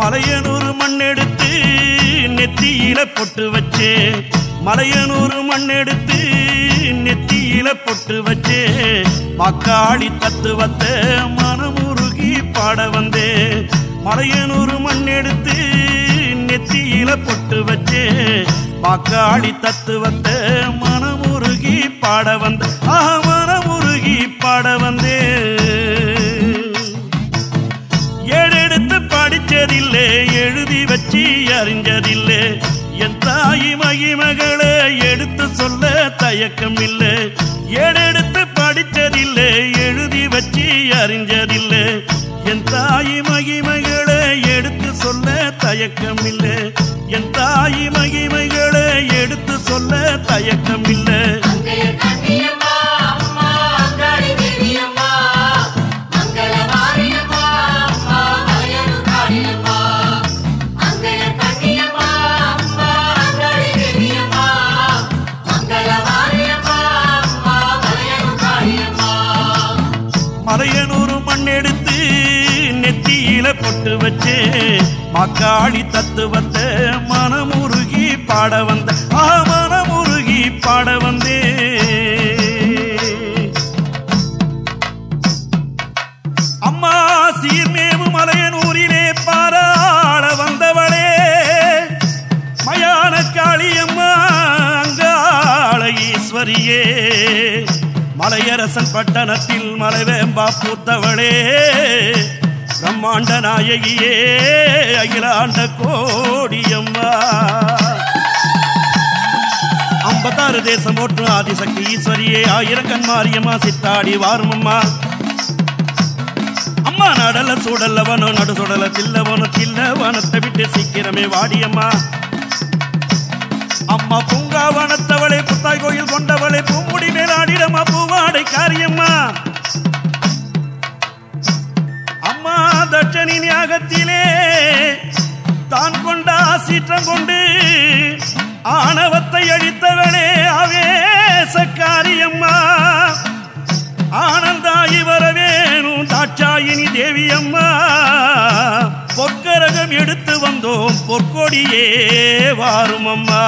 மலையனூர் மண் எடுத்து நெத்தியில பொட்டு வச்சே. மலையனூர் மண் எடுத்து நெத்தியில பொட்டு வச்சே. மக்காளி தத்துவத்தை மனமுருகி பாட வந்தே. மலையனூர் மண் எடுத்து நெத்தியில பொட்டு வச்சே. மக்காளி தத்துவத்தை மனமுருகி பாட வந்த. ஆமா படிச்சதில்லை எழுதி வச்சு அறிஞ்சதில்லே. என் தாய் மகிமகளே எடுத்து சொல்ல தயக்கம் இல்லை ஏடெடுத்து படிச்சதில்லை எழுதி வச்சு அறிஞ்சதில்லை. என் தாய் மகிமகளே எடுத்து சொல்ல தயக்கம் இல்லை என் தாய் மகிமைகளை எடுத்து சொல்ல தயக்கம் இல்லை அரையனூறு மண் எடுத்து நெத்தியில பொட்டு வச்சு மக்காளி தத்துவத்தை மனமுருகி பாட வந்த. ஆ மனமுருகி பாட மலையரசன் பட்டணத்தில் மலைவேம்பா பூத்தவளே பிரம்மாண்ட நாயகியே அகிலாண்ட கோடியம்மா. ஐம்பத்தாறு தேசம் ஓட்டு ஆதிசக்தி ஈஸ்வரியே ஆயிரக்கண் மாரியம்மா சித்தாடி வாரமம்மா. அம்மா நடல சூடல்லவனோ நடு சுடல தில்லவனோ தில்லவனத்தை விட்டு சீக்கிரமே வாடியம்மா. அம்மா பூங்காவனத்தவளே புத்தாய் கோயில் கொண்டவளை பூமுடி மேலாடிடம்மா பூவாடை காரியம்மா. அம்மா தட்சணின் யாகத்திலே தான் கொண்ட ஆசீற்றம் கொண்டு ஆணவத்தை அழித்தவளே ஆவேசக்காரியம்மா ஆனந்தாயி வரவேணும் தாட்சாயினி தேவியம்மா. பொக்கரகம் எடுத்து வந்தோம். பொற்கொடியே வாரும் அம்மா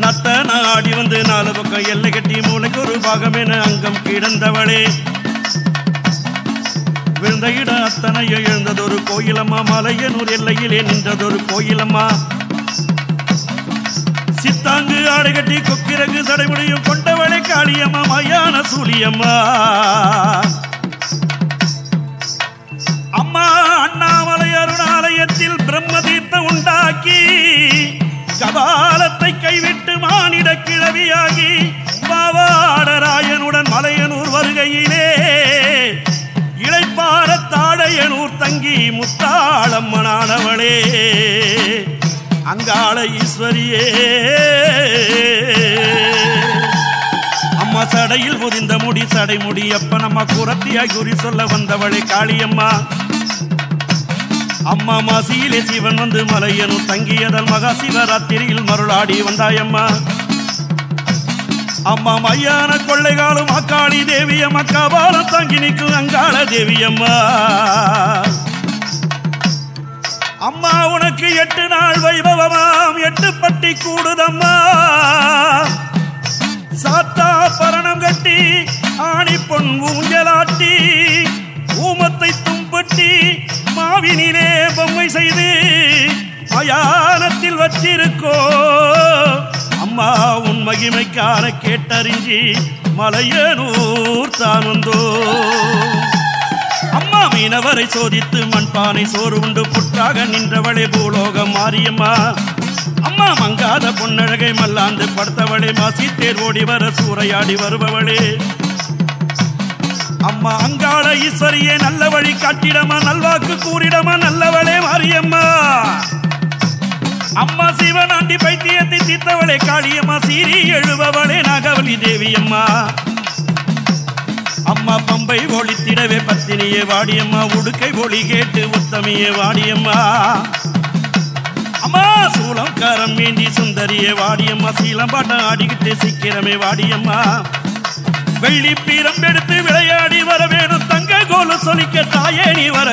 நத்த நாடி வந்து நாலு பக்கம் எல்லை கட்டி மூளைக்கு ஒரு பாகம் என அங்கம் கிடந்தவளே. விழுந்த இட அத்தனையும் எழுந்ததொரு கோயிலம்மா. மலையனூர் எல்லையிலே நின்றதொரு கோயிலம்மா. சித்தாங்கு ஆடை கட்டி சடைமுடியும் கொண்டவளை. காளியம்மா மயான சூழியம்மா கபாலத்தை கைவிட்டு மானிட கிழவியாகி பாவாடராயனுடன் மலையனூர் வருகையிலே. இளைப்பார தாடையனூர் தங்கி முத்தாளம்மனானவளே. அங்காள ஈஸ்வரியே. அம்மா சடையில் முதிந்த முடி சடை முடி அப்ப நம்ம குரத்தியாய் குறி சொல்ல வந்தவளே காளியம்மா. அம்மா மாசியிலே சிவன் வந்து மலையனும் தங்கியதல் மகா சிவராத்திரியில் மருளாடி வந்தாயம்மா. அம்மா மையான கொள்ளைகாலும் அக்காளி தேவியம் அக்காபாலம் தங்கி நிற்கும் அங்காள தேவியம்மா. அம்மா உனக்கு எட்டு நாள் வைபவமாம் எட்டு பட்டி கூடுதம்மா. மகிமைக்கான கேட்டறிஞ்சி மலையனூர் தான் வந்தோ அம்மா மீனவரை சோதித்து மண்பானை சோறு உண்டு புற்றாக நின்றவளே பூலோகம் மாரியம்மா. அம்மா மங்காத பொன்னழகை மல்லாந்து படுத்தவளே மாசி தேர் ஓடி வர சூறையாடி வருபவளே. அம்மா அங்காள ஈஸ்வரியே நல்ல வழி காட்டிடமா நல்வாக்கு கூறிடமா நல்லவளே மாரியம்மா. அம்மா சிவனாண்டி பைத்தியத்தை தீர்த்தவளே காளியம்மா சீரி எழுபவளே நாகவலி தேவியம்மா. அம்மா பம்பை ஒளித்திடவே பத்தினியே வாடியம்மா உடுக்கை ஒளி கேட்டு உத்தமியே வாடியம்மா. அம்மா சூலம் கரம் மீண்டி சுந்தரியே வாடியம்மா சீலம்பாட்டம் ஆடிக்கிட்டு சீக்கிரமே வாடியம்மா. வெள்ளி பீரம் எடுத்து விளையாடி வரவேணும் தங்க கோலு சொலிக்க தாயே நீ வர